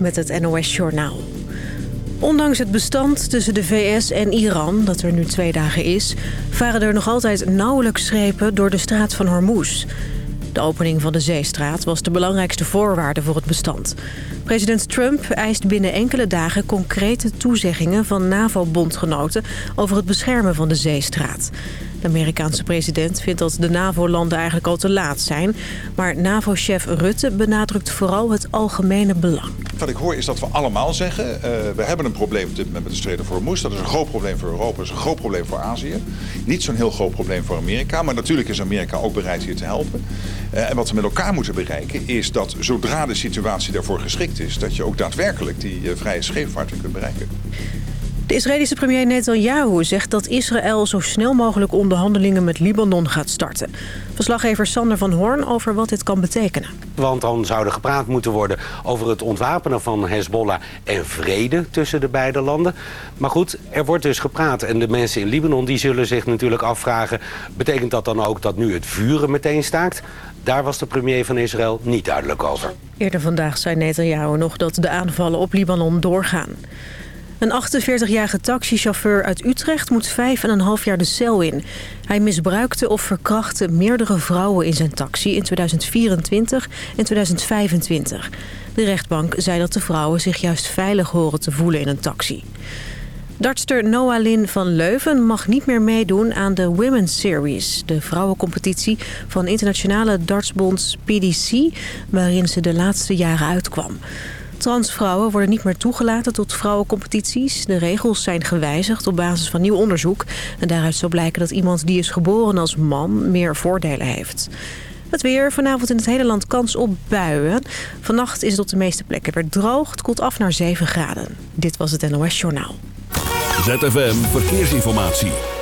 met het NOS-journaal. Ondanks het bestand tussen de VS en Iran, dat er nu twee dagen is... varen er nog altijd nauwelijks schepen door de straat van Hormuz. De opening van de zeestraat was de belangrijkste voorwaarde voor het bestand. President Trump eist binnen enkele dagen concrete toezeggingen van NAVO-bondgenoten... over het beschermen van de zeestraat. De Amerikaanse president vindt dat de NAVO-landen eigenlijk al te laat zijn. Maar NAVO-chef Rutte benadrukt vooral het algemene belang. Wat ik hoor is dat we allemaal zeggen... Uh, we hebben een probleem met de streden voor Hormuz. Dat is een groot probleem voor Europa, dat is een groot probleem voor Azië. Niet zo'n heel groot probleem voor Amerika. Maar natuurlijk is Amerika ook bereid hier te helpen. Uh, en wat we met elkaar moeten bereiken is dat zodra de situatie daarvoor geschikt is... dat je ook daadwerkelijk die uh, vrije scheepvaart kunt bereiken. De Israëlische premier Netanyahu zegt dat Israël zo snel mogelijk onderhandelingen met Libanon gaat starten. Verslaggever Sander van Hoorn over wat dit kan betekenen. Want dan zou er gepraat moeten worden over het ontwapenen van Hezbollah en vrede tussen de beide landen. Maar goed, er wordt dus gepraat en de mensen in Libanon die zullen zich natuurlijk afvragen... betekent dat dan ook dat nu het vuren meteen staakt? Daar was de premier van Israël niet duidelijk over. Eerder vandaag zei Netanyahu nog dat de aanvallen op Libanon doorgaan. Een 48-jarige taxichauffeur uit Utrecht moet vijf en een half jaar de cel in. Hij misbruikte of verkrachtte meerdere vrouwen in zijn taxi in 2024 en 2025. De rechtbank zei dat de vrouwen zich juist veilig horen te voelen in een taxi. Dartster Noah Lynn van Leuven mag niet meer meedoen aan de Women's Series... de vrouwencompetitie van internationale dartsbond PDC... waarin ze de laatste jaren uitkwam. Transvrouwen worden niet meer toegelaten tot vrouwencompetities. De regels zijn gewijzigd op basis van nieuw onderzoek. En daaruit zou blijken dat iemand die is geboren als man meer voordelen heeft. Het weer. Vanavond in het hele land kans op buien. Vannacht is het op de meeste plekken weer droog. Het koelt af naar 7 graden. Dit was het NOS Journaal. ZFM Verkeersinformatie.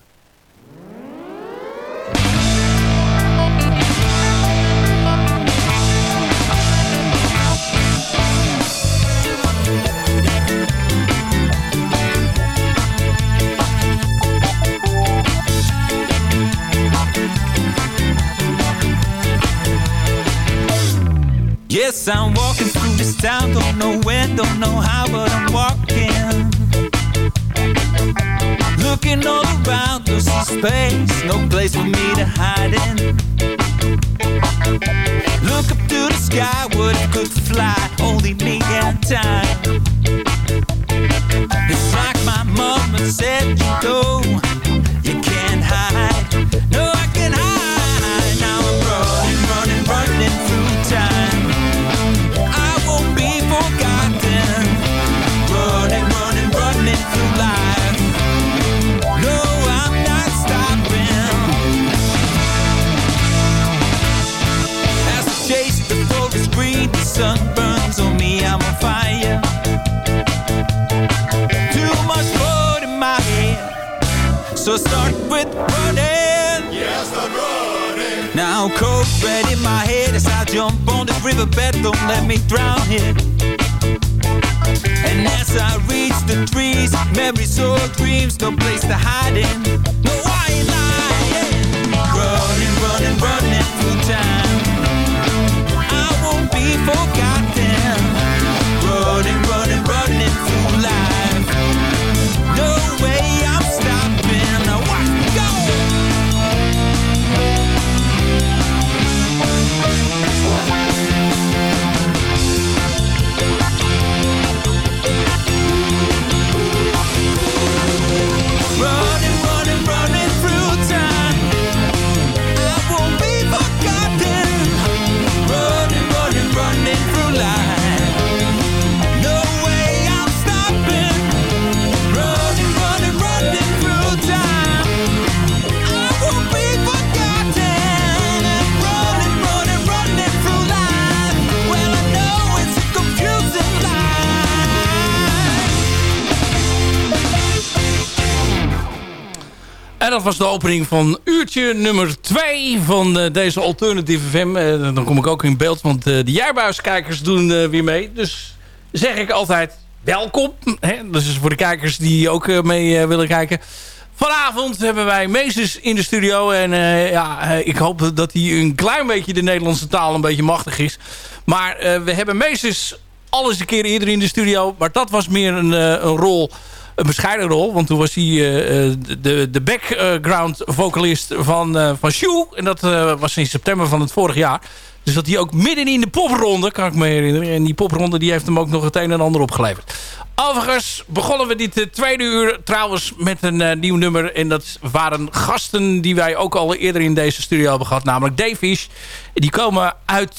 Yes, I'm walking through this town, don't know when, don't know how, but I'm walking. Looking all around, there's some space, no place for me to hide in. Look up to the sky, what if could fly, only me and time. It's like my mama said, you know, So start with running. Yeah, start running. Now cold red in my head as I jump on the riverbed. Don't let me drown here. And as I reach the trees, memories or dreams, no place to hide in. No, I ain't lying. Running, running, running through time. I won't be forgotten. Running, running, running through life. Dat was de opening van uurtje nummer 2 van eh, deze Alternative FM. Eh, dan kom ik ook in beeld, want eh, de jaarbuiskijkers doen weer mee. Dus zeg ik altijd welkom. Hè? Dus voor de kijkers die ook mee willen kijken. Vanavond hebben wij Meesters in de studio. En ja, ik hoop dat hij een klein beetje de Nederlandse taal een beetje machtig is. Maar we hebben Meesters alles een keer eerder in de studio. Maar dat was meer een, een rol, een bescheiden rol. Want toen was hij eh, eh, de, de background vocalist van, eh van Shoe. En dat was in september van het vorig jaar. Dus dat hij ook midden in de popronde, kan ik me herinneren. En die popronde die heeft hem ook nog het een en ander opgeleverd. Overigens begonnen we dit tweede uur trouwens met een nieuw nummer. En dat waren gasten die wij ook al eerder in deze studio hebben gehad. Namelijk Davies. Die komen uit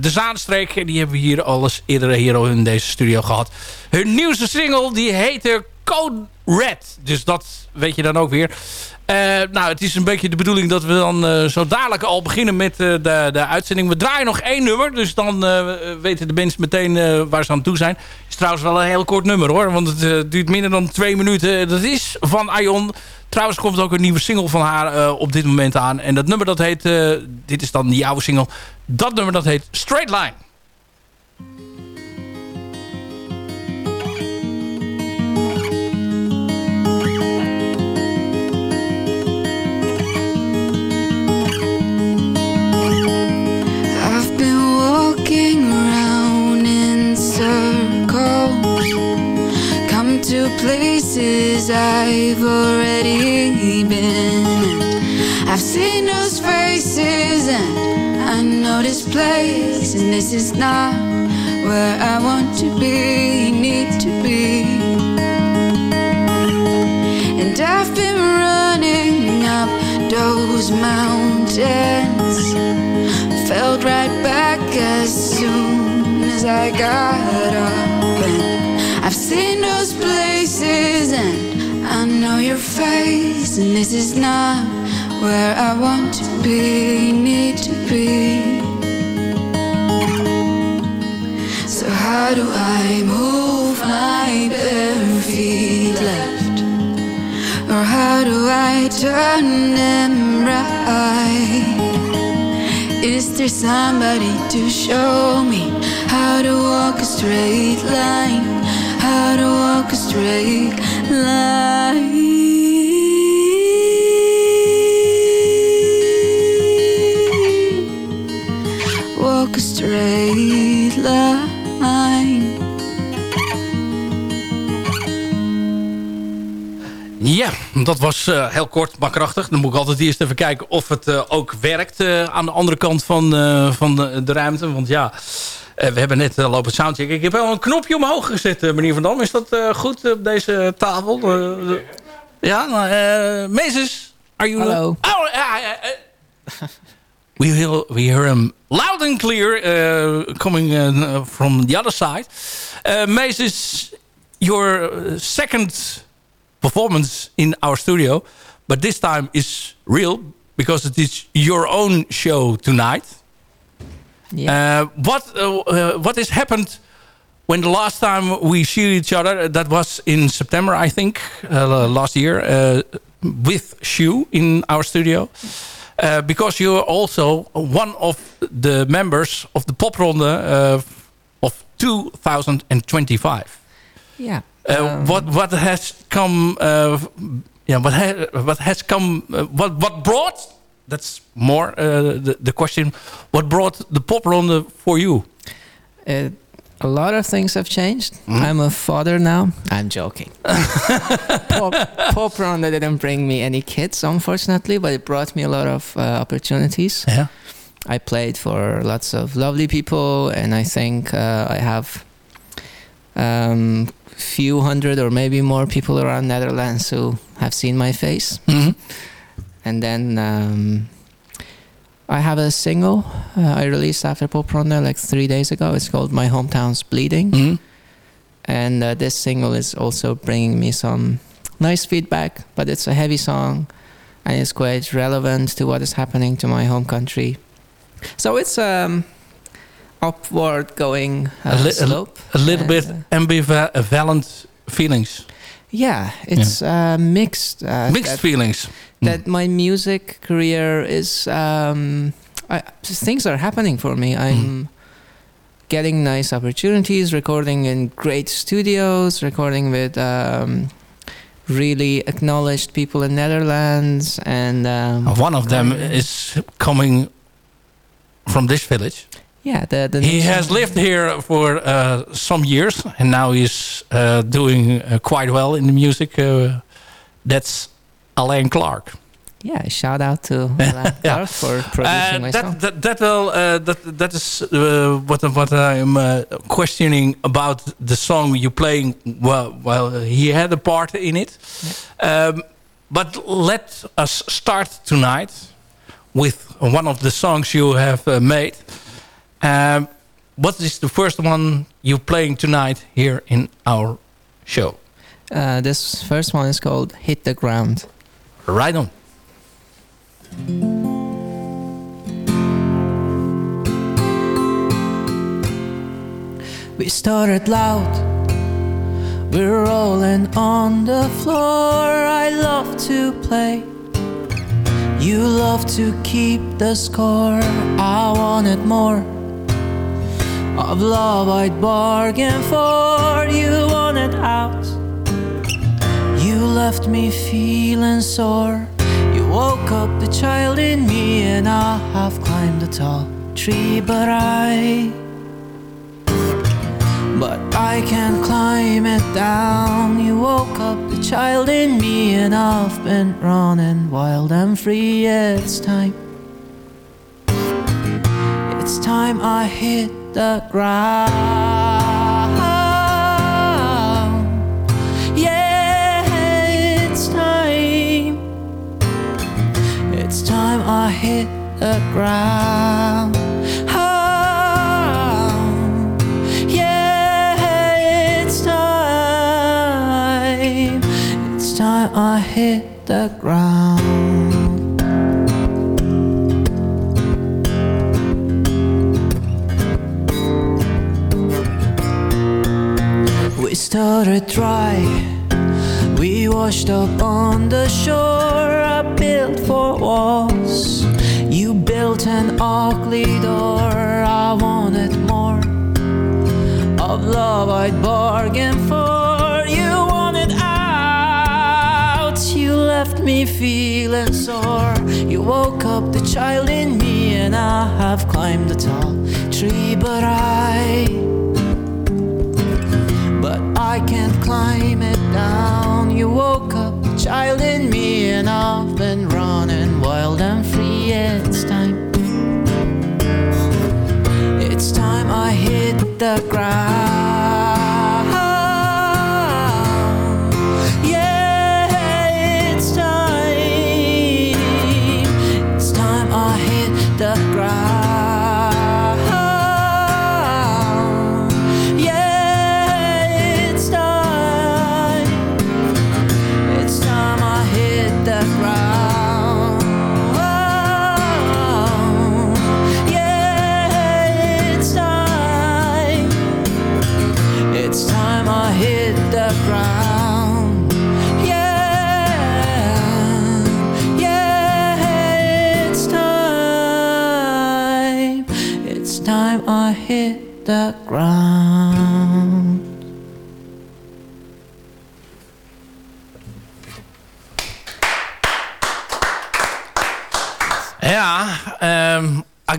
de Zaanstreek. En die hebben we hier al eens eerder hier in deze studio gehad. Hun nieuwste single die heette Code Red. Dus dat weet je dan ook weer. Eh, nou, het is een beetje de bedoeling dat we dan eh, zo dadelijk al beginnen met eh, de, de uitzending. We draaien nog één nummer, dus dan weten de mensen meteen waar ze aan toe zijn. is trouwens wel een heel kort nummer hoor, want het duurt minder dan twee minuten. Dat is van Aion. Trouwens komt ook een nieuwe single van haar op dit moment aan. En dat nummer dat heet, dit is dan die oude single. Dat nummer dat heet Straight Line. Places I've already been. I've seen those faces and I know this place, and this is not where I want to be, need to be. And I've been running up those mountains felt right back as soon as I got up. And I've seen those places your face. And this is not where I want to be, need to be. So, how do I move my bare feet left? Or how do I turn them right? Is there somebody to show me how to walk a straight line? How to walk a straight line? Walk a straight line. Ja, dat was eh, heel kort, maar krachtig. Dan moet ik altijd eerst even kijken of het eh, ook werkt eh, aan de andere kant van, van de, de ruimte. Want ja, we hebben net uh, lopen soundchecken. Ik heb wel een knopje omhoog gezet, meneer Van Dam. Is dat goed op deze tafel? Ja, Meeses, are you... Hallo. Oh, we, hear, we hear him loud and clear uh, coming uh, from the other side. Uh, Meeses, your uh, second performance in our studio. But this time is real because it is your own show tonight. Yeah. Uh, what uh, uh, what has happened when the last time we see each other? That was in September, I think, uh, last year, uh, with Shu in our studio. Uh, because you're also one of the members of the Popronde uh, of 2025. yeah. Uh, Um, what what has come? Uh, yeah, what ha what has come? Uh, what what brought? That's more uh, the the question. What brought the pop ronde for you? uh, a lot of things have changed. Mm-hmm. I'm a father now. I'm joking. Pop, Popronde didn't bring me any kids, unfortunately, but it brought me a lot of uh, opportunities. Yeah. I played for lots of lovely people, and I think uh, I have um, few hundred or maybe more people around Netherlands who have seen my face. Mhm. And then um, I have a single uh, I released after Popronde like three days ago. It's called My Hometown's Bleeding. Mhm. And uh, this single is also bringing me some nice feedback, but it's a heavy song and it's quite relevant to what is happening to my home country. So it's um upward going uh, A li- a li- slope. A little And, bit ambivalent feelings. Yeah, it's uh, mixed. Uh, Mixed that- feelings. that my music career is um, I, things are happening for me. I'm getting nice opportunities, recording in great studios, recording with um, really acknowledged people in Netherlands, and um, One of them is coming from this village. Yeah, the, the He has lived here for uh, some years and now he's uh, doing uh, quite well in the music. Uh, that's Alain Clark. yeah. Shout out to Alain Clark for producing my Uh, song. that, that, that, will, uh, that, that is uh, what, what I'm uh, questioning about the song you're playing. Well, well, he had a part in it. Um, but let us start tonight with one of the songs you have uh, made. Um, what is the first one you're playing tonight here in our show? Uh, this first one is called "Hit the Ground." Right on. We started loud. We're rolling on the floor. I love to play. You love to keep the score. I wanted more of love I'd bargain for. You wanted out. You left me feeling sore. You woke up the child in me, and I have climbed a tall tree, but I but I can't climb it down. You woke up the child in me, and I've been running wild and free. It's time. It's time I hit the ground. Yeah, it's time. It's time I hit the ground. Oh, yeah, it's time. It's time I hit the ground. Started dry. We washed up on the shore. I built four walls. You built an ugly door. I wanted more of love I'd bargained for. You wanted out. You left me feeling sore. You woke up the child in me, and I have climbed a tall tree, but I I can't climb it down. You woke up child in me, and I've been running wild and free. It's time. It's time I hit the ground.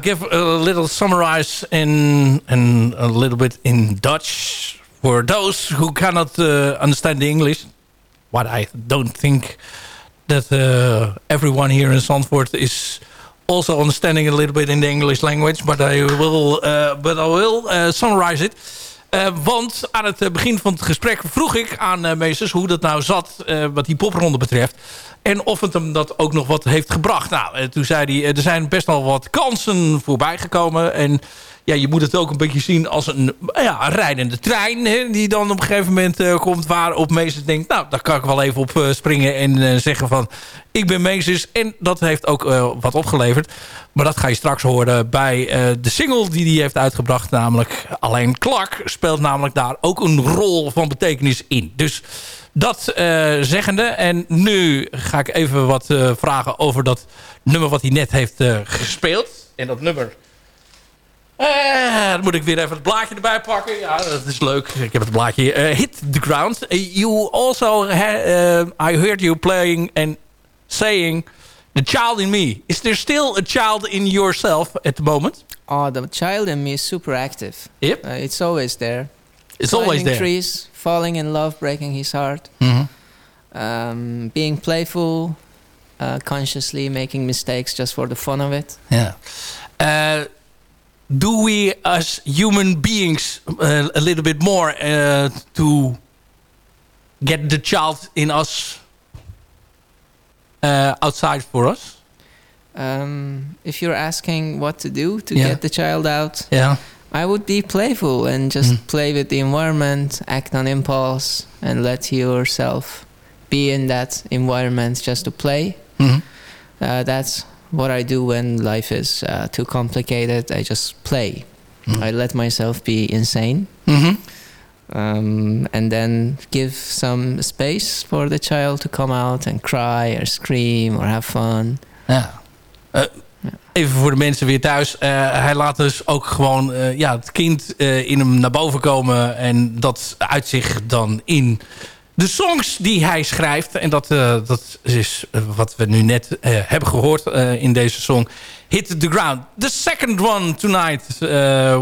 Give a little summarize in, in a little bit in Dutch for those who cannot uh, understand the English. What I don't think that uh, everyone here in Zandvoort is also understanding a little bit in the English language, but I will, uh, but I will uh, summarize it. Uh, want aan het uh, begin van het gesprek vroeg ik aan uh, Meesters hoe dat nou zat wat die popronde betreft. En of het hem dat ook nog wat heeft gebracht. Nou, toen zei hij, er zijn best wel wat kansen voorbij gekomen. En ja, je moet het ook een beetje zien als een, ja, rijdende trein. Hè, die dan op een gegeven moment uh, komt waarop Meesters denkt... nou, daar kan ik wel even op uh, springen en uh, zeggen van... ik ben Meesters. En dat heeft ook wat opgeleverd. Maar dat ga je straks horen bij de single die hij heeft uitgebracht. Namelijk Alleen Clark speelt namelijk daar ook een rol van betekenis in. Dus Dat eh, zeggende. En nu ga ik even wat eh, vragen over dat nummer wat hij net heeft eh, gespeeld. En dat nummer... Dan moet ik weer even het blaadje erbij pakken. Ja, dat is leuk. Ik heb het blaadje. eh, Hit the ground. Eh, you also... eh, I heard you playing and saying... The child in me. Is there still a child in yourself at the moment? Oh, the child in me is super active. Yep. Uh, it's always there. It's always there. trees, falling in love, breaking his heart. Mhm. Um, being playful, uh, consciously making mistakes just for the fun of it. Yeah. Uh, do we, as human beings, uh, a little bit more uh, to get the child in us uh, outside for us? Um, if you're asking what to do to Yeah. get the child out, Yeah. I would be playful and just Mm. play with the environment, act on impulse, and let yourself be in that environment just to play. Mhm. Uh, that's what I do when life is uh, too complicated. I just play. Mhm. I let myself be insane. Mhm. Um, and then give some space for the child to come out and cry or scream or have fun. Ja. Eh, even voor de mensen weer thuis. Eh, hij laat dus ook gewoon eh, ja, het kind in hem naar boven komen. En dat uit zich dan in de songs die hij schrijft. En dat, eh, dat is eh, wat we nu net eh, hebben gehoord eh, in deze song. Hit the ground. The second one tonight.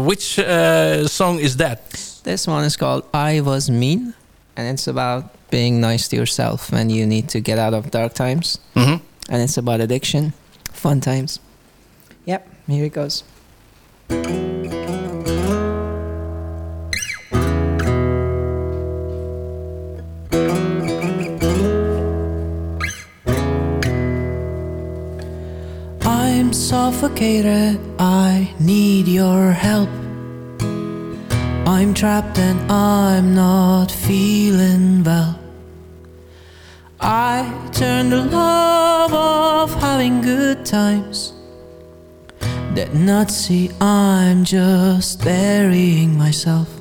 Which song is that? This one is called I Was Mean, and it's about being nice to yourself when you need to get out of dark times. Mhm. And it's about addiction, fun times. Yep, here it goes. Suffocated, I need your help. I'm trapped and I'm not feeling well. I turn the love of having good times. Not see I'm just burying myself.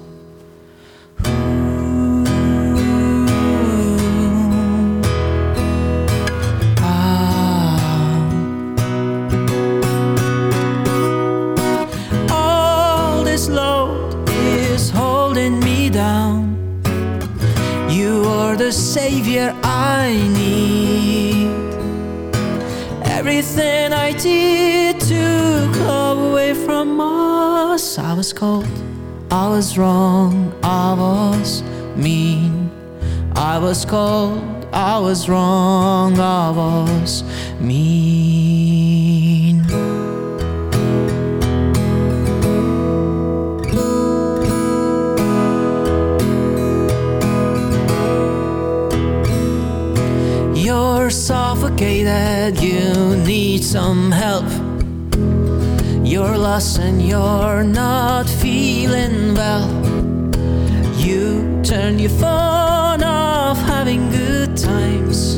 I was wrong, I was mean. I was cold, I was wrong, I was mean. You're suffocated, you need some help. You're lost and you're not feeling well. You turn your phone off, having good times.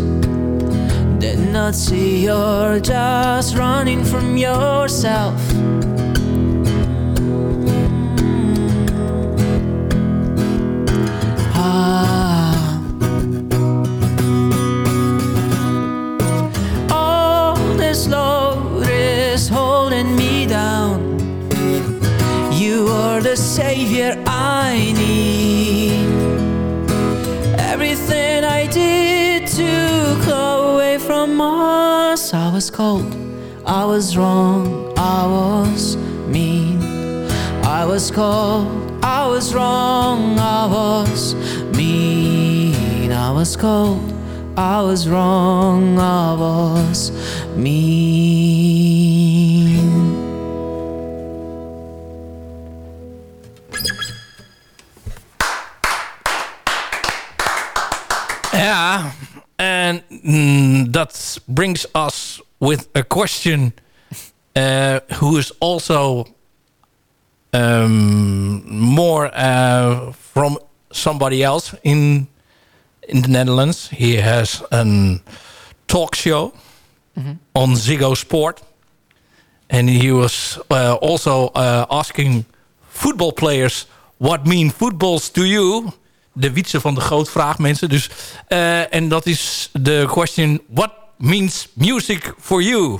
Did not see you're just running from yourself. You are the savior I need. Everything I did to took away from us. I was cold, I was wrong, I was mean. I was cold, I was wrong, I was mean. I was cold, I was wrong, I was mean. That brings us with a question uh, who is also um, more uh, from somebody else in in the Netherlands. He has a talk show on Ziggo Sport. And he was uh, also uh, asking football players what mean footballs to you de wietse van de grootvraag, mensen. Dus, eh, en dat is de question... What means music for you?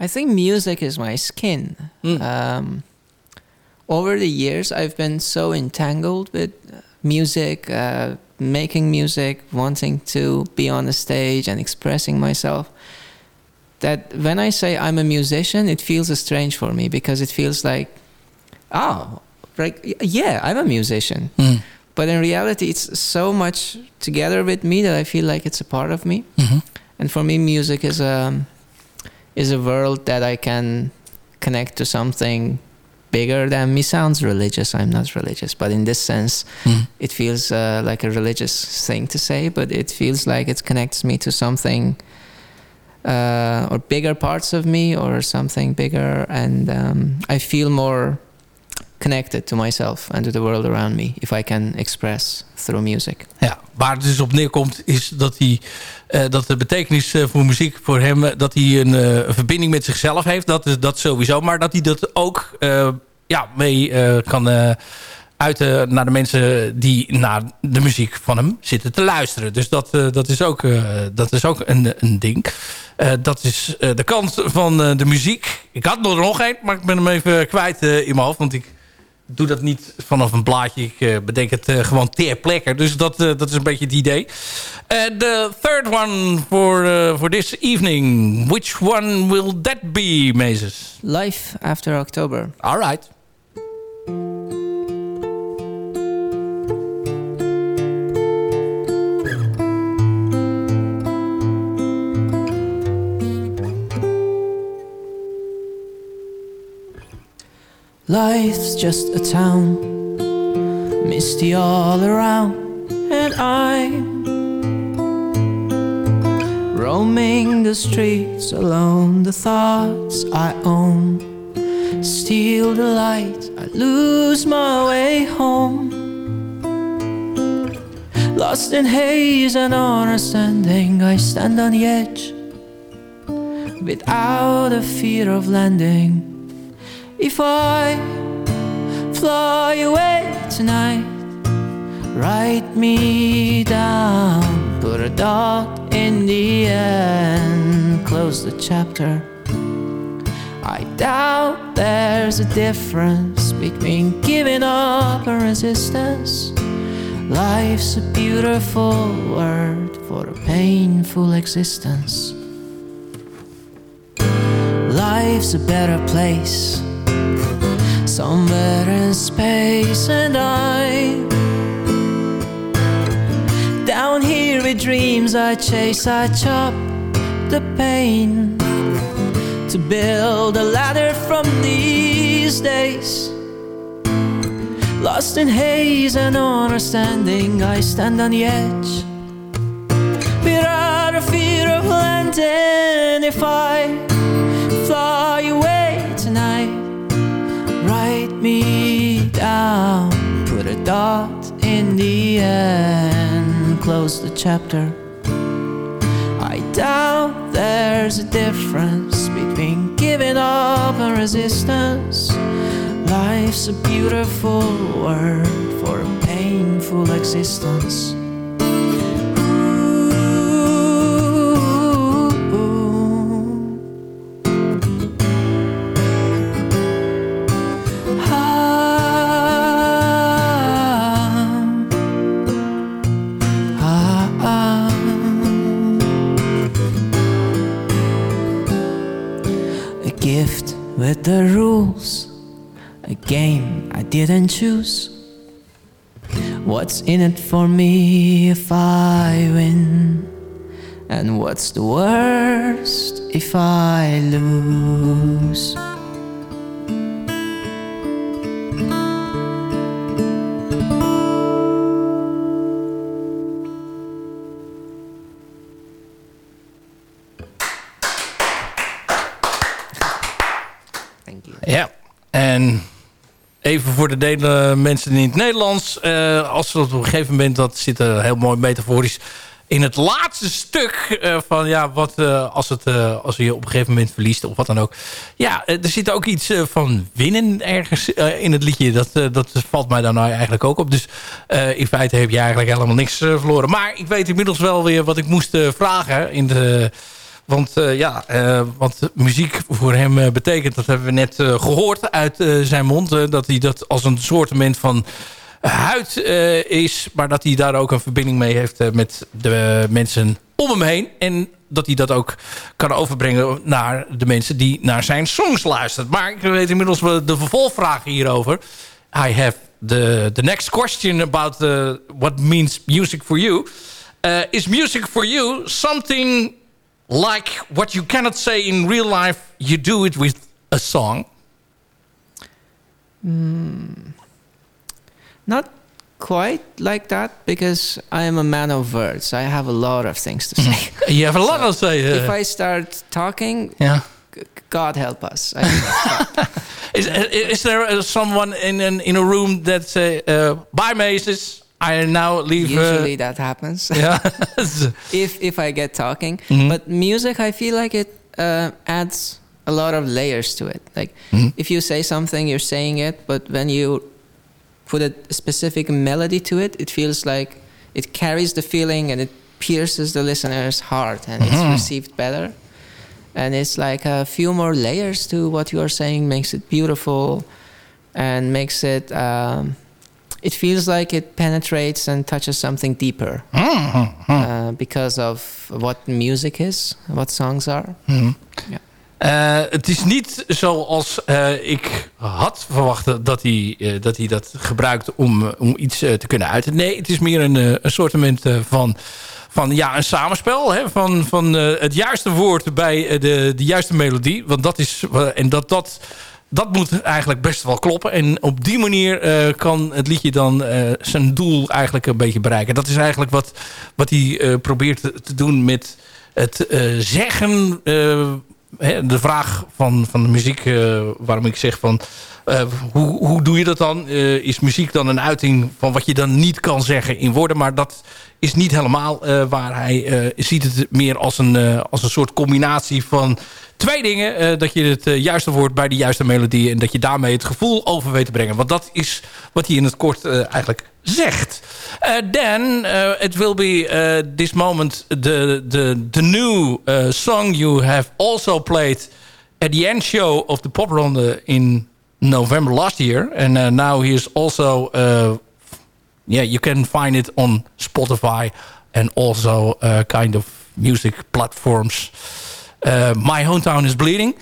I think music is my skin. Um, over the years, I've been so entangled with music, uh, making music, wanting to be on the stage and expressing myself. That when I say I'm a musician, it feels strange for me because it feels like, oh, like yeah, I'm a musician. But in reality, it's so much together with me that I feel like it's a part of me. And for me, music is a is a world that I can connect to something bigger than me. Sounds religious. I'm not religious, but in this sense, it feels uh, like a religious thing to say. But it feels like it connects me to something uh, or bigger parts of me or something bigger, and um, I feel more connected to myself and to the world around me if I can express through music. Ja, waar het dus op neerkomt is dat, hij, eh, dat de betekenis eh, voor muziek voor hem... eh, dat hij een verbinding met zichzelf heeft. Dat, is- dat sowieso. Maar dat hij dat ook ja, mee kan uiten naar de mensen... die naar de muziek van hem zitten te luisteren. Dus dat, dat is ook, dat is ook een, een ding. Dat is de kant van de muziek. Ik had er nog één, maar ik ben hem even kwijt in mijn hoofd. Want ik doe dat niet vanaf een blaadje. Ik eh, bedenk het eh, gewoon ter plekke. Dus dat, eh, dat is een beetje het idee. De third one for, for this evening. Which one will that be, Mezes? Life after October. All right. Life's just a town, misty all around, and I'm roaming the streets alone. The thoughts I own steal the light, I lose my way home. Lost in haze and understanding, I stand on the edge without a fear of landing. If I fly away tonight, write me down, put a dot in the end, close the chapter. I doubt there's a difference between giving up and resistance. Life's a beautiful word for a painful existence. Life's a better place somewhere in space, and I'm down here with dreams I chase. I chop the pain to build a ladder from these days. Lost in haze and understanding, I stand on the edge without a fear of landing. If I me down, put a dot in the end, close the chapter. I doubt there's a difference between giving up and resistance. Life's a beautiful word for a painful existence. Didn't choose. What's in it for me if I win? And what's the worst if I lose? Thank you. Ja, en even voor de delen mensen in het Nederlands. eh, als we op een gegeven moment, dat zit er heel mooi metaforisch... in het laatste stuk eh, van ja, wat eh, als, het, eh, als je op een gegeven moment verliest of wat dan ook. Ja, eh, er zit ook iets eh, van winnen ergens eh, in het liedje. Dat, eh, dat valt mij dan eigenlijk ook op. Dus eh, in feite heb je eigenlijk helemaal niks eh, verloren. Maar ik weet inmiddels wel weer wat ik moest eh, vragen in de... Want eh, ja, eh, wat muziek voor hem eh, betekent, dat hebben we net eh, gehoord uit zijn mond. dat hij dat als een soortement van huid is. Maar dat hij daar ook een verbinding mee heeft met de mensen om hem heen. En dat hij dat ook kan overbrengen naar de mensen die naar zijn songs luisteren. Maar ik weet inmiddels de vervolgvragen hierover. I have the, the next question about what means music for you. Uh, is music for you something like what you cannot say in real life, you do it with a song? Not quite like that because I am a man of words. I have a lot of things to say. You have a lot to say. if Uh, I start talking, yeah. God help us. I. Is, is there uh, someone in in, in a room that say, uh, "Bye, Maces. I now leave." uh, Usually that happens. yeah. if if I get talking. Mhm. But music, I feel like it uh, adds a lot of layers to it. Like Mhm. if you say something, you're saying it, but when you put a specific melody to it, it feels like it carries the feeling and it pierces the listener's heart, and it's Mhm. received better. And it's like a few more layers to what you are saying, makes it beautiful, and makes it. Um, it feels like it penetrates and touches something deeper Mhm. uh, because of what music is, what songs are. Mhm. Ja. Eh, het is niet zoals eh, ik had verwacht dat hij, eh, dat, hij dat gebruikt om, om iets te kunnen uiten. Nee, het is meer een, een soort van, van ja, een samenspel. Hè, van van het juiste woord bij de, de juiste melodie. Want dat is. en dat, dat, dat moet eigenlijk best wel kloppen. En op die manier eh, kan het liedje dan eh, zijn doel eigenlijk een beetje bereiken. Dat is eigenlijk wat, wat hij eh, probeert te, doen met het zeggen. hè, de vraag van, van de muziek, waarom ik zeg van... hoe, hoe doe je dat dan? Is muziek dan een uiting van wat je dan niet kan zeggen in woorden? Maar dat is niet helemaal eh, waar hij eh, ziet het meer als een, eh, als een soort combinatie van twee dingen. dat je het juiste woord bij de juiste melodie... en dat je daarmee het gevoel over weet te brengen. Want dat is wat hij in het kort eigenlijk zegt. Uh, it will be this moment the the the new song you have also played at the end show of the pop ronde in November last year, and now he is also yeah you can find it on Spotify and also uh, kind of music platforms. Uh, My hometown is bleeding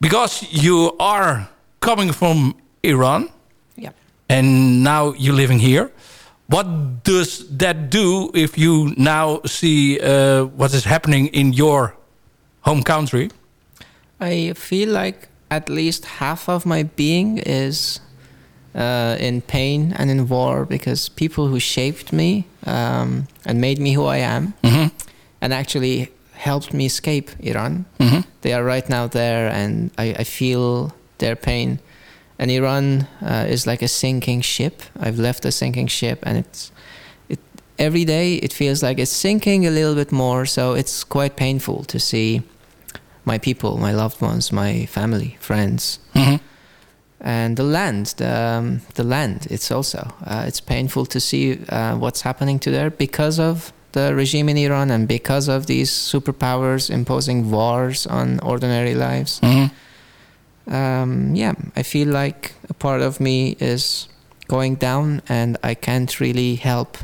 because you are coming from Iran Yeah. and now you're living here. What does that do if you now see uh, what is happening in your home country? I feel like at least half of my being is uh, in pain and in war because people who shaped me um, and made me who I am Mhm. and actually helped me escape Iran. Mhm. They are right now there and I, I feel their pain. And Iran uh, is like a sinking ship. I've left a sinking ship and it's every day it feels like it's sinking a little bit more so it's quite painful to see my people, my loved ones, my family, friends, Mhm. And the land. The, um, the land. It's also uh, it's painful to see uh, what's happening to there because of the regime in Iran and because of these superpowers imposing wars on ordinary lives. Mhm. Um, yeah, I feel like a part of me is going down, and I can't really help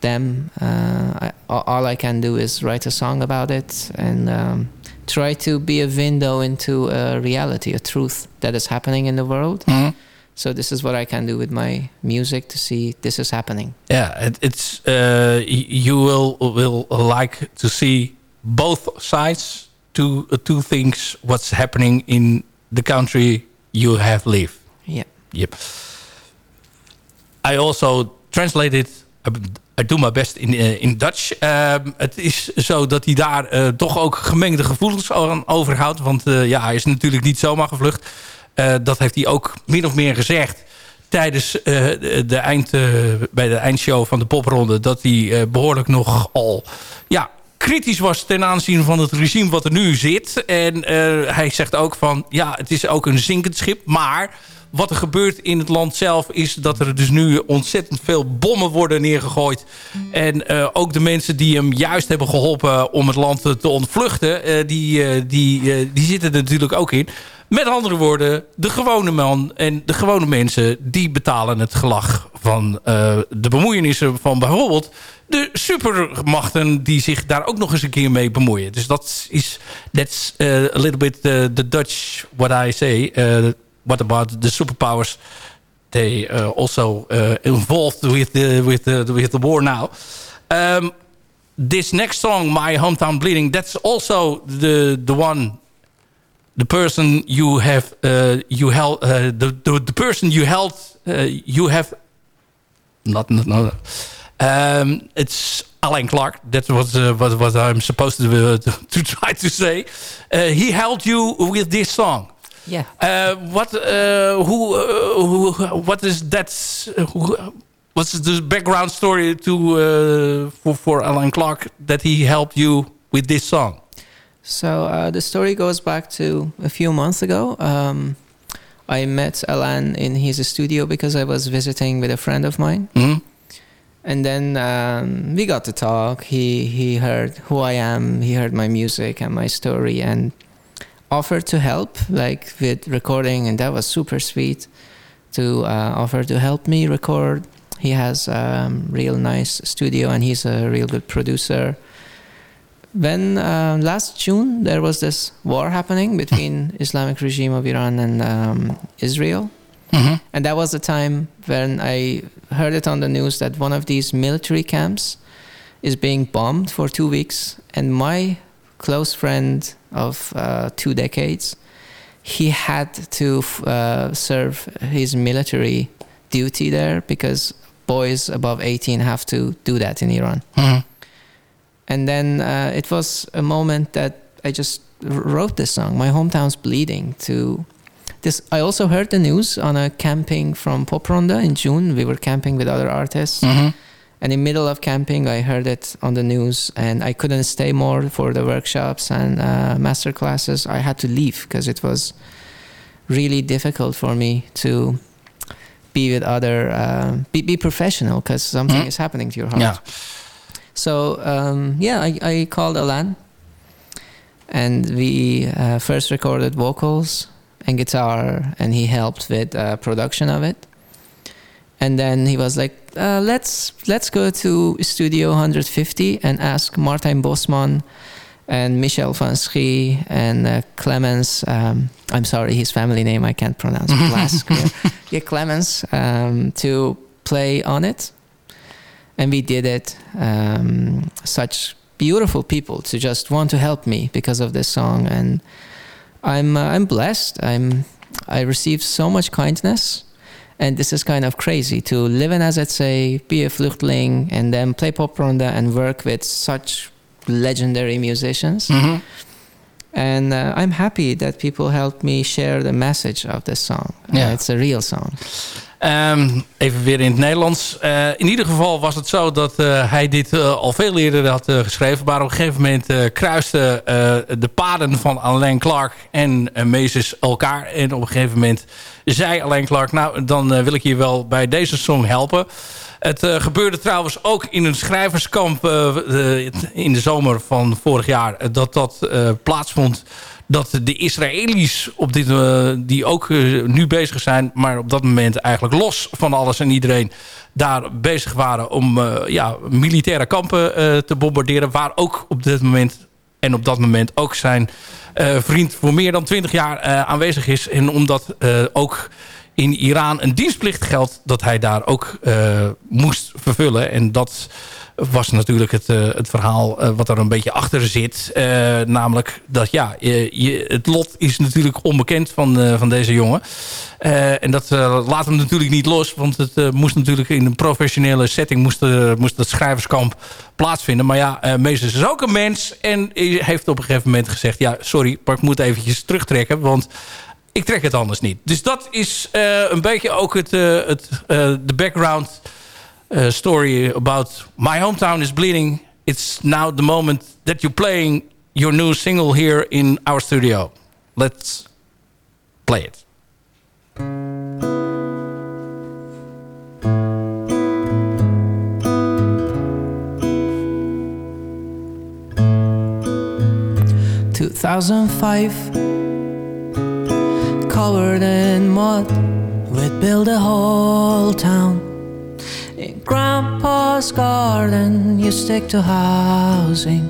them. Uh, I, all- all I can do is write a song about it and um, try to be a window into a reality, a truth that is happening in the world. Mhm. So this is what I can do with my music to see this is happening. Yeah, it, it's uh, you will will like to see both sides to uh, two things. What's happening in the country you have lived. Yeah. Yep. I also translated. I do my best in, uh, in Dutch. Um, het is zo dat hij daar uh, toch ook gemengde gevoelens aan overhoudt. Want uh, ja, hij is natuurlijk niet zomaar gevlucht. Uh, dat heeft hij ook min of meer gezegd tijdens eh, de, eind, eh, bij de eindshow van de popronde... dat hij eh, behoorlijk nogal ja, kritisch was ten aanzien van het regime wat er nu zit. En eh, hij zegt ook van, ja, het is ook een zinkend schip. Maar wat er gebeurt in het land zelf is dat er dus nu ontzettend veel bommen worden neergegooid. En eh, ook de mensen die hem juist hebben geholpen om het land te ontvluchten... eh, die, eh, die, die zitten er natuurlijk ook in. Met andere woorden, de gewone man en de gewone mensen... die betalen het gelag van de bemoeienissen van bijvoorbeeld... de supermachten die zich daar ook nog eens een keer mee bemoeien. Dus dat is that's uh, a little bit the Dutch what I say. What about the superpowers? They uh, also uh, involved with the with the with the war now. Um, this next song, My Hometown Bleeding, that's also the the one the person you have uh, you held uh, the, the the person you held uh, you have not not, not um, it's Alain Clark. That was uh, what what I'm supposed to, to try to say. He held you with this song. Yeah. Uh, what uh, who, uh, who what is that? Who, what's the background story to uh, for for Alain Clark that he helped you with this song? So uh, the story goes back to a few months ago. Um, I met Alain in his studio because I was visiting with a friend of mine. Mhm. And then um, we got to talk. He he heard who I am. He heard my music and my story, and offered to help, like with recording. And that was super sweet to uh, offer to help me record. He has a um, real nice studio, and he's a real good producer. When uh, last June there was this war happening between Islamic regime of Iran and um, Israel, Mhm. and that was the time when I heard it on the news that one of these military camps is being bombed for two weeks. And my close friend of uh, two decades, he had to f- uh, serve his military duty there because boys above 18 have to do that in Iran. Mhm. And then uh, it was a moment that I just wrote this song. My hometown's bleeding. To this, I also heard the news on a camping from Popronde in June. We were camping with other artists, Mhm. And in middle of camping, I heard it on the news, and I couldn't stay more for the workshops and uh, master classes. I had to leave because it was really difficult for me to be with other, uh, be, be professional because something Mhm. is happening to your heart. Ja. So um, yeah, I, I called Alain, and we uh, first recorded vocals and guitar, and he helped with uh, production of it. And then he was like, uh, "Let's let's go to Studio 150 and ask Martin Bosman and Michel Van Schie and uh, Clemens. Um, I'm sorry, his family name I can't pronounce. Blask, yeah. yeah, Clemens um, to play on it." and we did it. Um, such beautiful people to just want to help me because of this song, and I'm uh, I'm blessed. I'm I received so much kindness, and this is kind of crazy to live in say, be a vluchteling, and then play Popronde and work with such legendary musicians. Mhm. And uh, I'm happy that people helped me share the message of this song. Uh, it's a real song. Ehm, even weer in het Nederlands. Eh, in ieder geval was het zo dat eh, hij dit eh, al veel eerder had geschreven. Maar op een gegeven moment kruisten de paden van Alain Clark en Meeses elkaar. En op een gegeven moment zei Alain Clark... nou, dan wil ik je wel bij deze song helpen. Het gebeurde trouwens ook in een schrijverskamp in de zomer van vorig jaar... dat dat plaatsvond dat de Israëli's op dit, eh, die ook eh, nu bezig zijn... maar op dat moment eigenlijk los van alles en iedereen... daar bezig waren om eh, ja, militaire kampen te bombarderen... waar ook op dit moment en op dat moment ook zijn vriend... voor meer dan 20 jaar aanwezig is. En omdat ook in Iran een dienstplicht geldt... dat hij daar ook eh, moest vervullen. En dat was natuurlijk het, eh, het verhaal eh, wat er een beetje achter zit. Namelijk dat ja, je, het lot is natuurlijk onbekend van, van deze jongen. En dat laat hem natuurlijk niet los. Want het moest natuurlijk in een professionele setting... moest, moest dat schrijverskamp plaatsvinden. Maar ja, uh, is ook een mens. En heeft op een gegeven moment gezegd... ja, sorry, maar ik moet eventjes terugtrekken. Want ik trek het anders niet. Dus dat is eh, een beetje ook het, eh, het, eh, de background story about my hometown is bleeding. It's now the moment that you're playing your new single here in our studio. Let's play it. Two thousand five, covered in mud, we'd build a whole town. In Grandpa's garden, you stick to housing.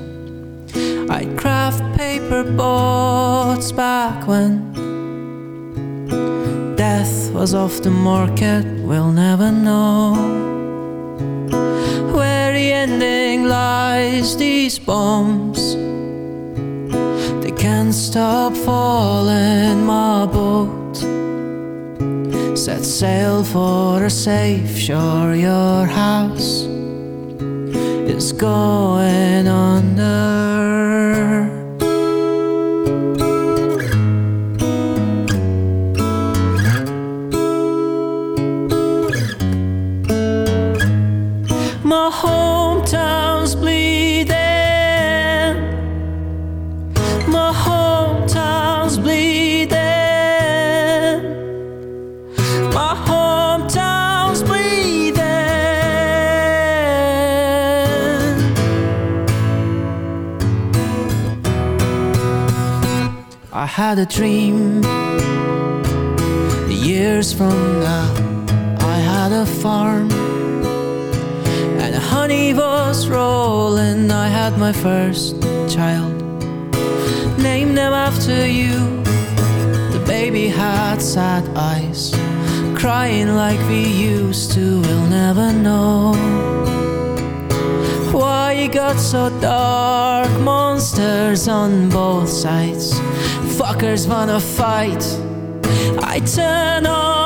I'd craft paper boats back when death was off the market. We'll never know where the ending lies. These bombs, stop falling. My boat set sail for a safe shore. Your house is going under. Had a dream. Years from now, I had a farm. And a honey was rolling. I had my first child. Named them after you. The baby had sad eyes. Crying like we used to, we'll never know. Why it got so dark? Monsters on both sides. Fuckers wanna fight. I turn on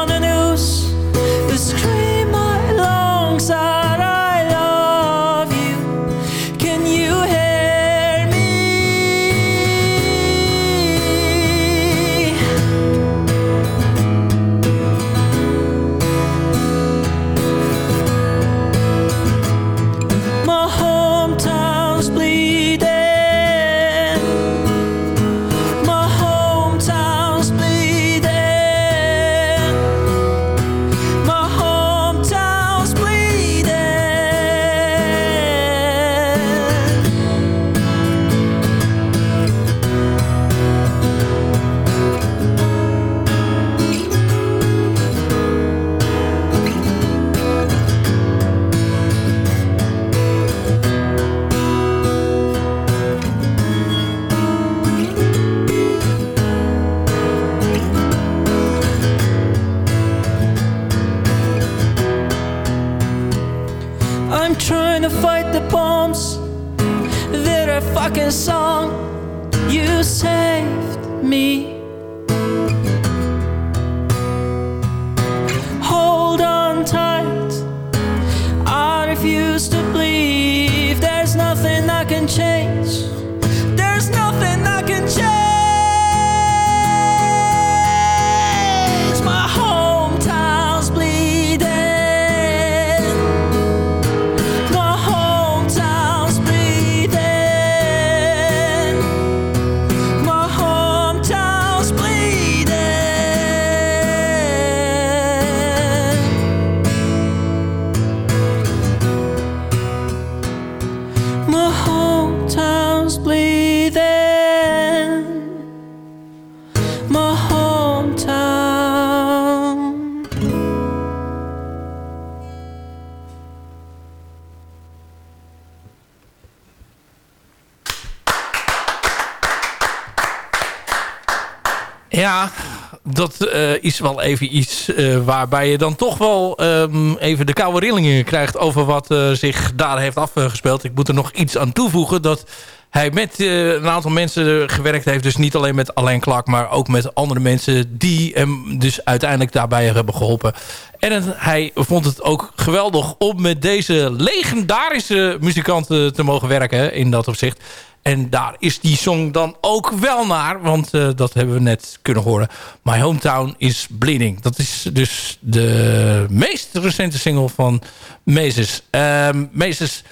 is wel even iets eh, waarbij je dan toch wel ehm, even de koude rillingen krijgt over wat eh, zich daar heeft afgespeeld. Ik moet er nog iets aan toevoegen dat hij met een aantal mensen gewerkt heeft. Dus niet alleen met Alain Clark, maar ook met andere mensen die hem dus uiteindelijk daarbij hebben geholpen. En hij vond het ook geweldig om met deze legendarische muzikanten te mogen werken in dat opzicht. En daar is die song dan ook wel naar. Want eh, dat hebben we net kunnen horen. My Hometown is Bleeding. Dat is dus de meest recente single van Mazes. Um, Mazes,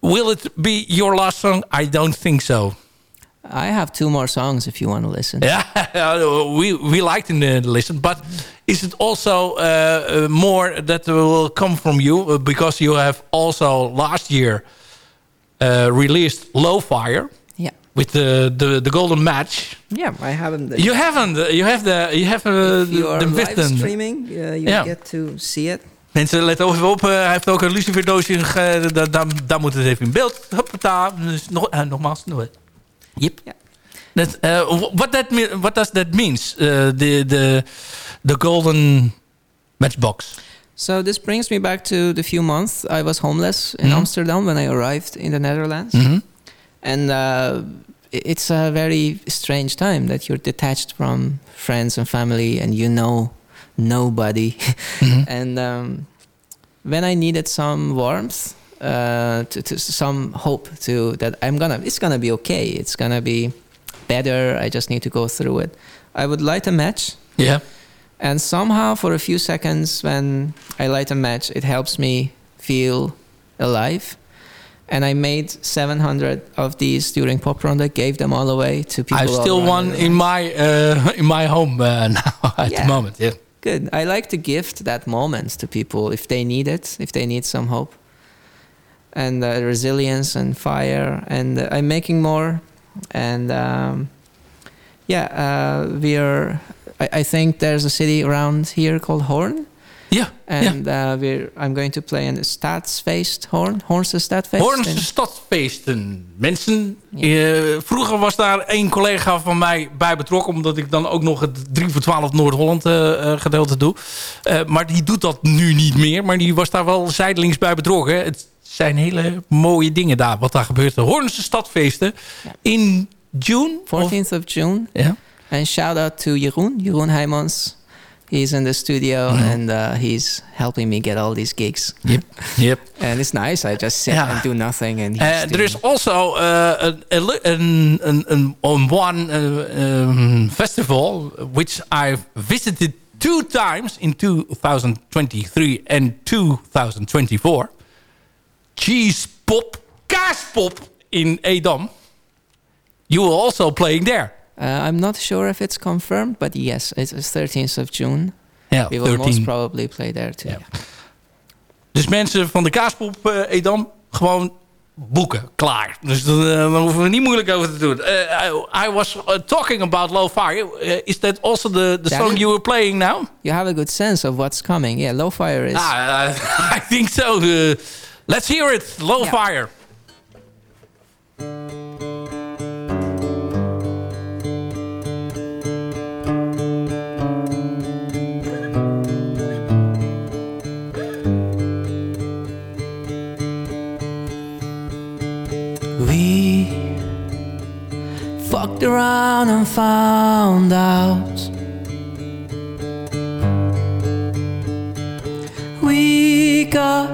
will it be your last song? I don't think so. I have two more songs if you want to listen. Yeah, we we like to uh, listen, but is it also uh, uh, more that will come from you uh, because you have also last year uh, released Low Fire? Yeah. With the, the the golden match. Yeah, I haven't. You haven't. You have the. You have uh, if you are the live streaming, uh, you Yeah. get to see it. Mensen, let even op. eh, hij heeft ook een luciferdoosje. ge- Daar, daar, daar moet het even in beeld. Hoppata. Dus nog, uh, nogmaals. Yep. Ja. That, uh, what, that, what does that means? Uh, the, the, the golden matchbox. So this brings me back to the few months I was homeless in Mhm. Amsterdam when I arrived in the Netherlands. Mhm. And uh, it's a very strange time that you're detached from friends and family and you know nobody. Mhm. and um, when I needed some warmth, uh, to, to some hope to that I'm gonna, it's gonna be okay. It's gonna be better. I just need to go through it. I would light a match. Yeah. And somehow, for a few seconds, when I light a match, it helps me feel alive. And I made 700 of these during Popronde, gave them all away to people. I all still one in my uh, in my home uh, now at Yeah. the moment. Yeah. Good. I like to gift that moment to people if they need it, if they need some hope, and uh, resilience and fire. And uh, I'm making more, and um, yeah, uh, we are. I, I think there's a city around here called Horn. Yeah. yeah. And uh, we're, I'm going to play in the Staatsfeest Horn. Hoornse Stadfeest. Hoornse in- stadfeesten. Mensen, eh, vroeger was daar één collega van mij bij betrokken... omdat ik dan ook nog het 3 voor 12 Noord-Holland eh, eh, gedeelte doe. Maar die doet dat nu niet meer. Maar die was daar wel zijdelings bij betrokken. Het zijn hele mooie dingen daar, wat daar gebeurt. De Hoornse stadfeesten in June. of- 14th of June. Ja. And shout out to Jeroen, Jeroen Heijmans. He's in the studio Mhm. and uh, he's helping me get all these gigs. Yep. Yep. And it's nice. I just sit Ja. and do nothing. And he's Uh, there is also uh, a, a, li- an, an, an, on one uh, um, festival which I've visited two times in 2023 and 2024. Cheese Pop, Kaaspop in Edam. You were also playing there. Uh, I'm not sure if it's confirmed, but yes, it's it's 13th of June. Ja, We will most 13. probably play there too. Ja. Dus mensen van de Kaaspop uh, Edam gewoon boeken, klaar. Dus dan, uh, dan hoeven we niet moeilijk over te doen. Uh, I, I was uh, talking about Low Fire. Is that also the, the Ja, song you were playing now? You have a good sense of what's coming. Yeah, Low Fire is. Ah, I think so. Let's hear it. Low. Fire. Fucked around and found out we got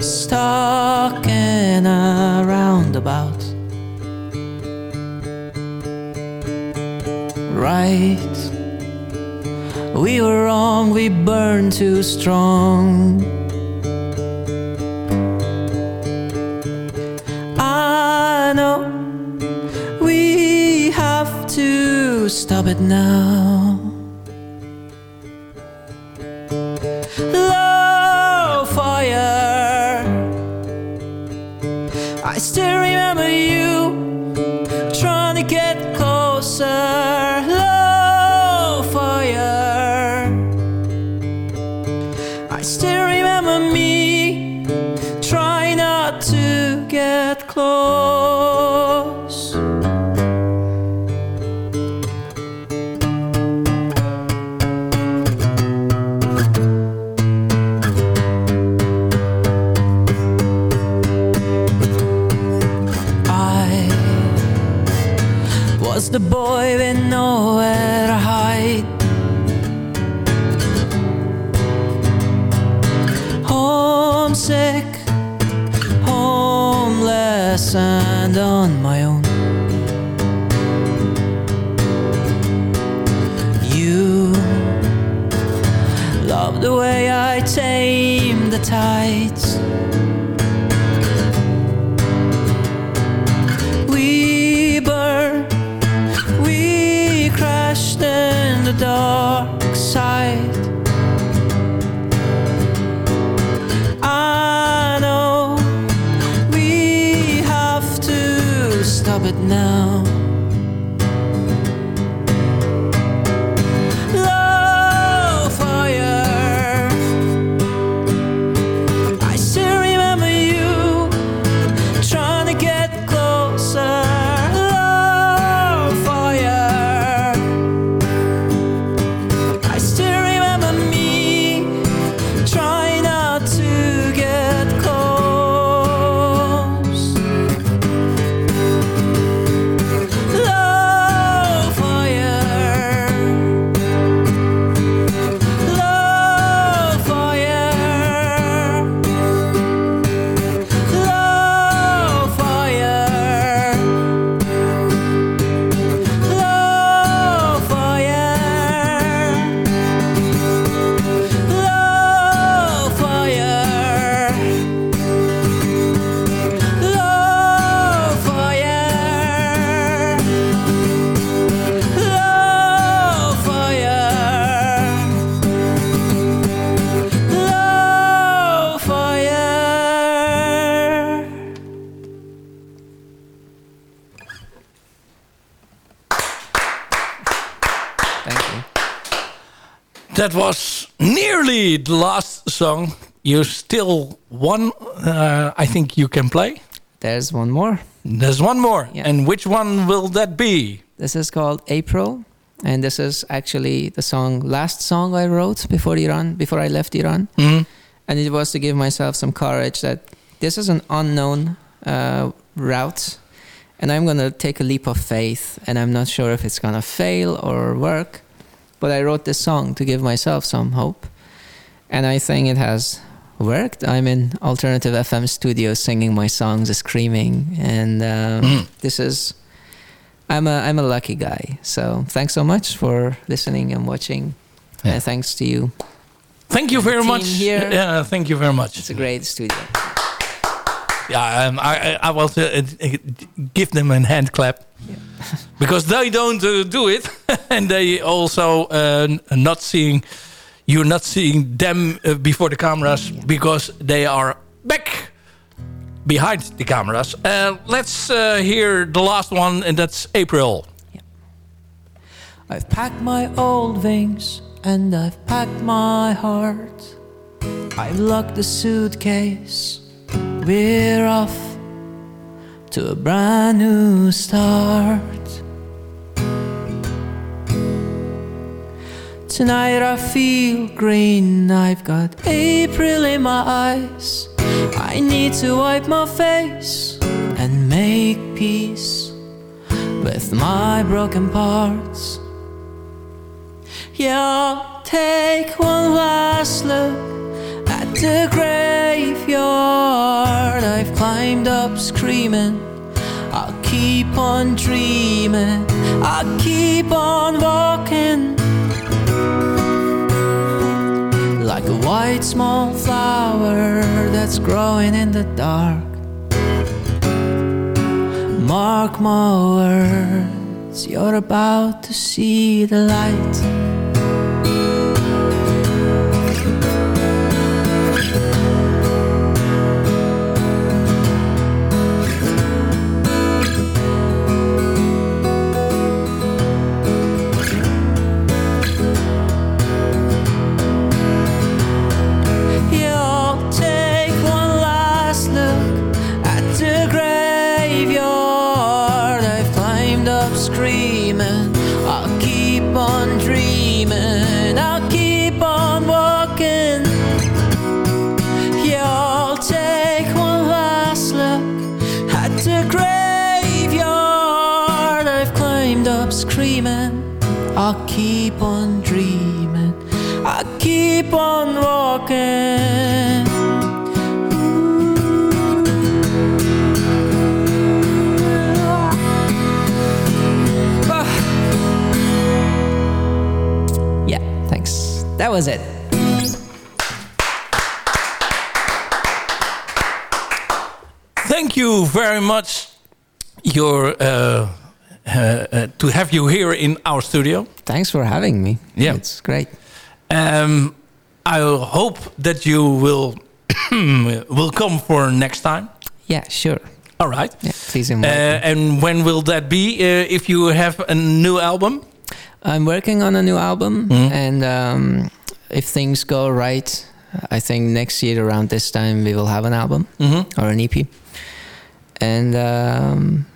stuck in a roundabout. Right, we were wrong, we burned too strong. Stop it now. That was nearly the last song. You still one, uh, I think you can play. There's one more. There's one more. Yeah. And which one will that be? This is called April, and this is actually the song, last song I wrote before Iran, before I left Iran, Mhm. and it was to give myself some courage that this is an unknown uh, route, and I'm gonna take a leap of faith, and I'm not sure if it's gonna fail or work, but I wrote this song to give myself some hope, and I think it has worked. I'm in alternative FM studio singing my songs, screaming, and um, Mhm. this is. I'm a I'm a lucky guy. So thanks so much for listening and watching, Yeah. and thanks to you. Thank you very much. here. Yeah, thank you very much. It's a great studio. Yeah, um, I, I, will uh, uh, give them a hand clap. because they don't uh, do it. and they also uh, not seeing... You're not seeing them uh, before the cameras. Because they are back behind the cameras. Uh, let's uh, hear the last one. And that's April. I've packed my old wings and I've packed my heart. I've locked the suitcase. We're off to a brand new start. Tonight I feel green. I've got April in my eyes. I need to wipe my face and make peace with my broken parts. Yeah, I'll take one last look at the graveyard. I've climbed up screaming. I'll keep on dreaming. I'll keep on walking. Like a white small flower that's growing in the dark. Mark my words, you're about to see the light. Was it. Thank you very much. Your uh, uh, uh, to have you here in our studio. Thanks for having me. Yeah. It's great. Um, I hope that you will will come for next time. Yeah, sure. All right. Yeah, please invite me. Uh, and when will that be? Uh, if you have a new album? I'm working on a new album, Mhm. and um, if things go right, I think next year around this time we will have an album Mhm. or an EP. And um,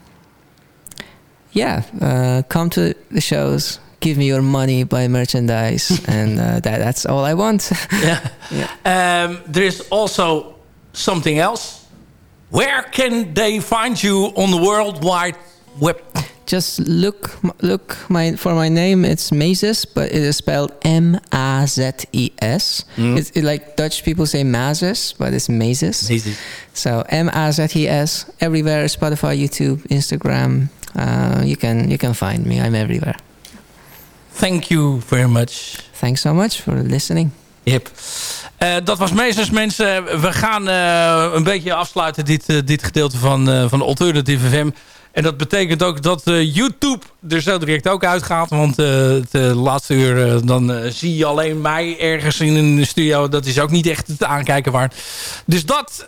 yeah, uh, come to the shows, give me your money, buy merchandise, and uh, that, that's all I want. Yeah. Yeah. Um, there is also something else. Where can they find you on the World Wide Web? Just look look my for my name. It's Mazes, but it is spelled M A Z E S. Mhm. It's it, like Dutch people say Mazes, but it's Mazes. So M A Z E S everywhere. Spotify, YouTube, Instagram. Uh, you can you can find me. I'm everywhere. Thank you very much. Thanks so much for listening. Yep. Eh, dat was meesters mensen. We gaan eh, een beetje afsluiten dit, eh, dit gedeelte van, van Alternative FM. En dat betekent ook dat eh, YouTube er zo direct ook uitgaat. Want eh, het eh, laatste uur dan zie je alleen mij ergens in een studio. Dat is ook niet echt te aankijken waard. Dus dat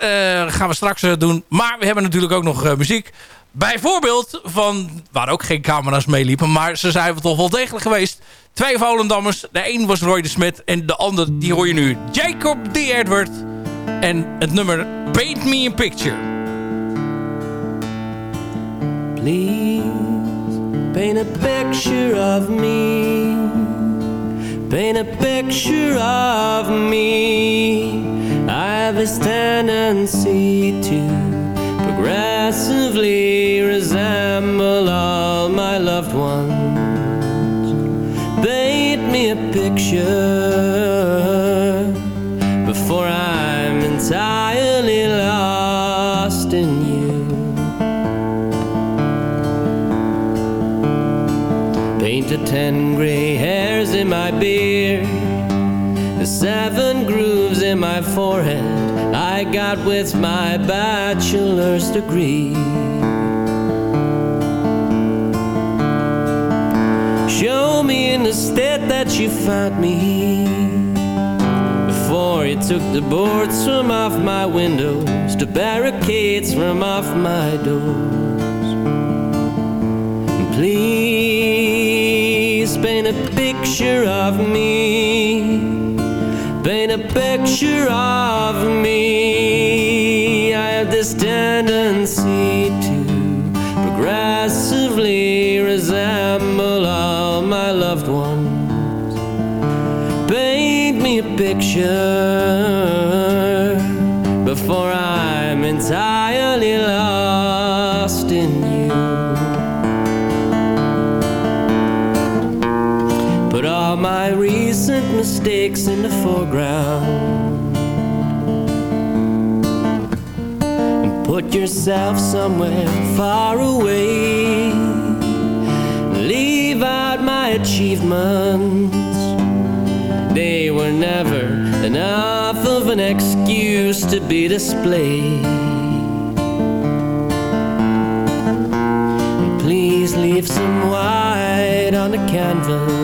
gaan we straks doen. Maar we hebben natuurlijk ook nog muziek. Bijvoorbeeld van, waar ook geen camera's meeliepen, maar ze zijn toch wel degelijk geweest. Twee Volendammers, de een was Roy de Smet en de ander, die hoor je nu, Jacob D. Edward. En het nummer Paint Me a Picture. Please paint a picture of me. Paint a picture of me. I have this tendency to progressively resemble all my loved ones. Paint me a picture before I'm entirely Painted ten gray hairs in my beard, the seven grooves in my forehead I got with my bachelor's degree. Show me in the state that you found me before you took the boards from off my windows, the barricades from off my doors. Please paint a picture of me. Paint a picture of me. I have this tendency to progressively resemble all my loved ones. Paint me a picture before I'm entirely mistakes in the foreground. And put yourself somewhere far away. Leave out my achievements. They were never enough of an excuse to be displayed. Please leave some white on the canvas.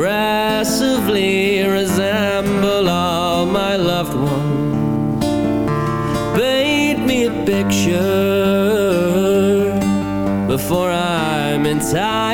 to progressively resemble all my loved ones. Paint me a picture before I'm entirely lost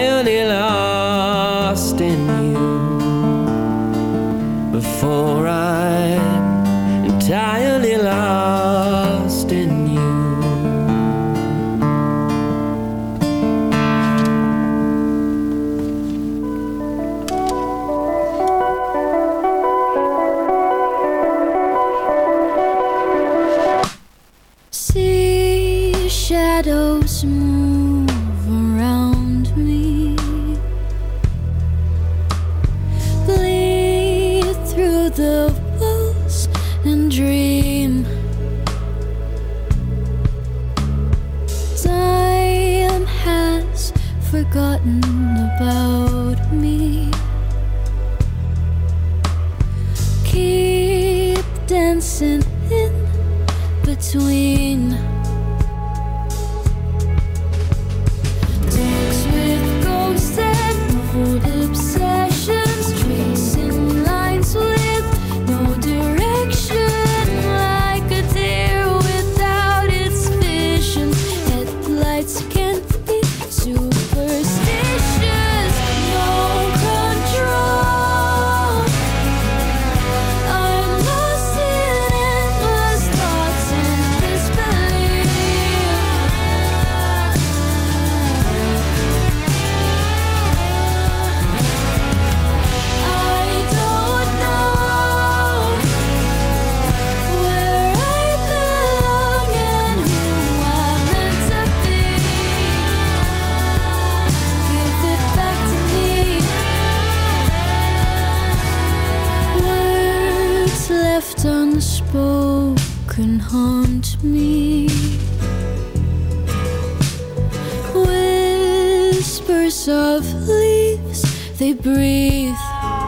breathe.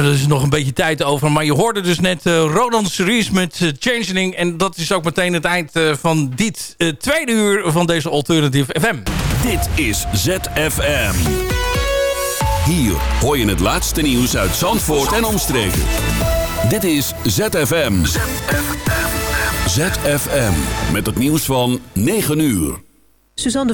Er is dus nog een beetje tijd over. Maar je hoorde dus net eh, uh, Rodan Series met Changing, Changeling. En dat is ook meteen het eind eh, van dit tweede uur van deze Alternative FM. Dit is ZFM. Hier hoor je het laatste nieuws uit Zandvoort en omstreken. Dit is ZFM. ZFM. ZFM. Met het nieuws van 9 uur. Suzanne